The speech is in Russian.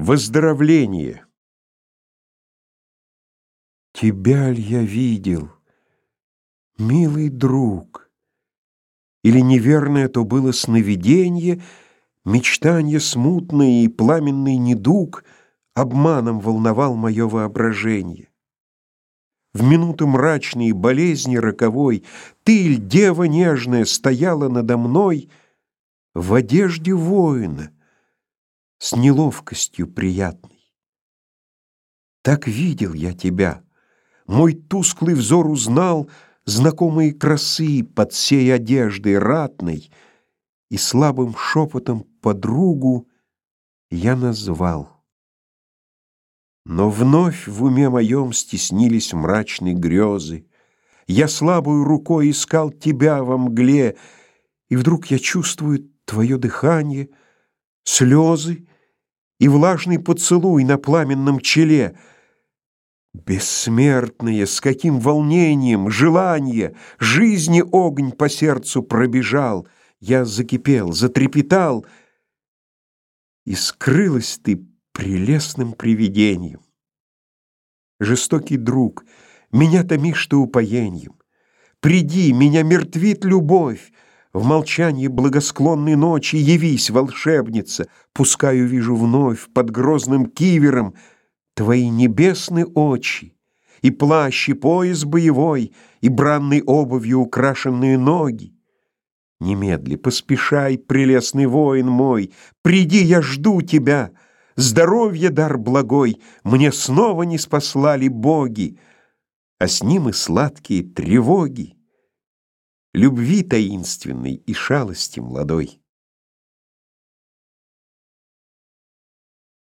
Выздоровление. Тебя ль я видел, милый друг? Или неверное то было сновиденье, Мечтанье смутное и пламенный недуг Обманом волновал мое воображение? В минуты мрачной болезни роковой Ты, ль, дева нежная, стояла надо мной В одежде воина — с неловкостью приятной. Так видел я тебя, мой тусклый взор узнал знакомые красы под сей одеждой ратной, и слабым шепотом подругу я назвал. Но вновь в уме моем стеснились мрачные грезы. Я слабую рукой искал тебя во мгле, и вдруг я чувствую твое дыхание, слезы и влажный поцелуй на пламенном челе. Бессмертные, с каким волнением, желание, жизни огонь по сердцу пробежал. Я закипел, затрепетал, и скрылась ты прелестным привидением. Жестокий друг, меня томишь ты упоением. Приди, меня мертвит любовь, в молчании благосклонной ночи явись, волшебница, пускай увижу вновь под грозным кивером твои небесные очи, и плащ, и пояс боевой, и бранной обувью украшенные ноги. Немедли, поспешай, прелестный воин мой, приди, я жду тебя. Здоровье дар благой мне снова не спаслали боги, а с ним и сладкие тревоги любви таинственной и шалости молодой.